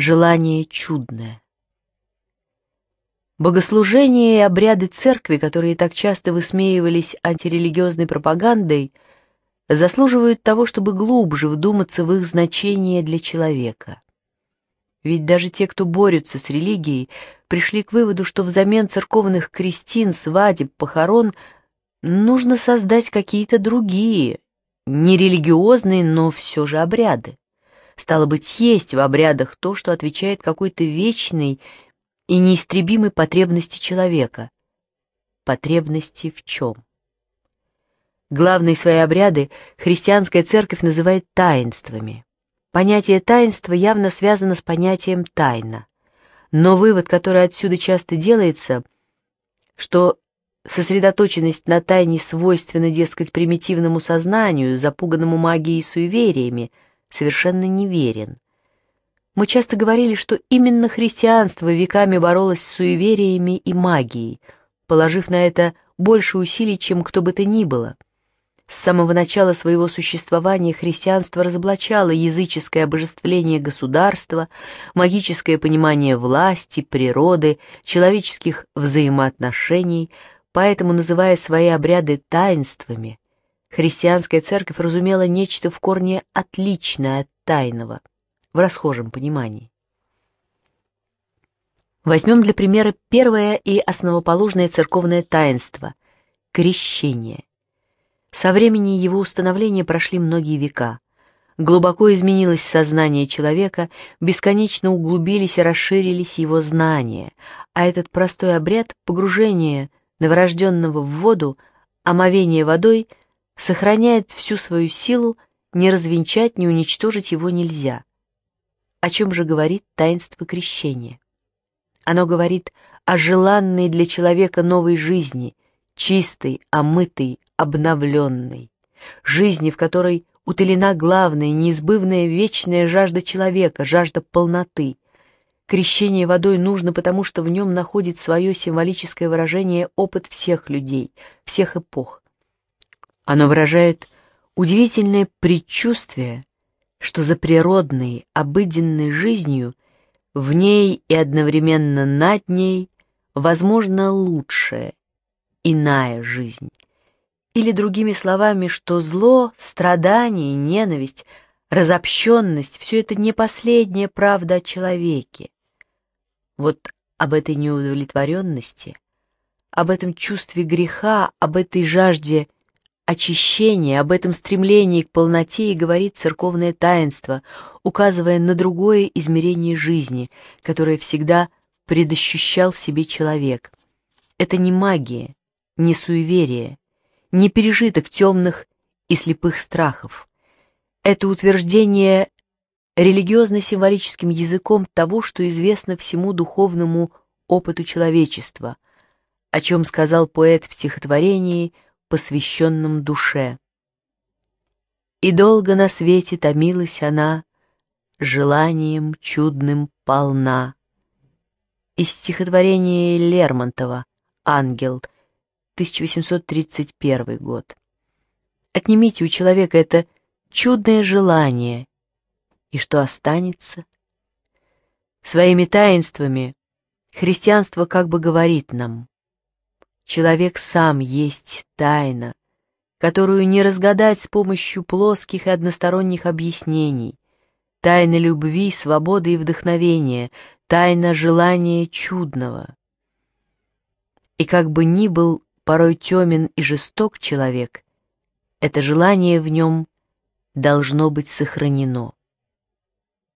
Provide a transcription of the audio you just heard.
желание чудное. Богослужения и обряды церкви, которые так часто высмеивались антирелигиозной пропагандой, заслуживают того, чтобы глубже вдуматься в их значение для человека. Ведь даже те, кто борются с религией, пришли к выводу, что взамен церковных крестин, свадеб, похорон нужно создать какие-то другие, нерелигиозные, но все же обряды. Стало быть, есть в обрядах то, что отвечает какой-то вечной и неистребимой потребности человека. Потребности в чем? Главные свои обряды христианская церковь называет таинствами. Понятие таинства явно связано с понятием «тайна». Но вывод, который отсюда часто делается, что сосредоточенность на тайне свойственна, дескать, примитивному сознанию, запуганному магией и суевериями – совершенно неверен. Мы часто говорили, что именно христианство веками боролось с суевериями и магией, положив на это больше усилий, чем кто бы то ни было. С самого начала своего существования христианство разоблачало языческое обожествление государства, магическое понимание власти, природы, человеческих взаимоотношений, поэтому, называя свои обряды таинствами, Христианская церковь разумела нечто в корне отличное от тайного, в расхожем понимании. Возьмем для примера первое и основоположное церковное таинство – крещение. Со времени его установления прошли многие века. Глубоко изменилось сознание человека, бесконечно углубились и расширились его знания, а этот простой обряд погружения новорожденного в воду, омовение водой – сохраняет всю свою силу, не развенчать, не уничтожить его нельзя. О чем же говорит таинство крещения? Оно говорит о желанной для человека новой жизни, чистой, омытой, обновленной, жизни, в которой утолена главная, неизбывная, вечная жажда человека, жажда полноты. Крещение водой нужно, потому что в нем находит свое символическое выражение опыт всех людей, всех эпох. Оно выражает удивительное предчувствие, что за природной, обыденной жизнью в ней и одновременно над ней возможно лучшая, иная жизнь. Или другими словами, что зло, страдание, ненависть, разобщенность — все это не последняя правда о человеке. Вот об этой неудовлетворенности, об этом чувстве греха, об этой жажде — очищении, об этом стремлении к полноте и говорит церковное таинство, указывая на другое измерение жизни, которое всегда предощущал в себе человек. Это не магия, не суеверие, не пережиток темных и слепых страхов. Это утверждение религиозно-символическим языком того, что известно всему духовному опыту человечества, о чем сказал поэт в стихотворении «Связь» посвященном душе. И долго на свете томилась она, желанием чудным полна. Из стихотворения Лермонтова «Ангел», 1831 год. Отнимите у человека это чудное желание, и что останется? Своими таинствами христианство как бы говорит нам, Человек сам есть тайна, которую не разгадать с помощью плоских и односторонних объяснений. Тайна любви, свободы и вдохновения, тайна желания чудного. И как бы ни был порой темен и жесток человек, это желание в нем должно быть сохранено.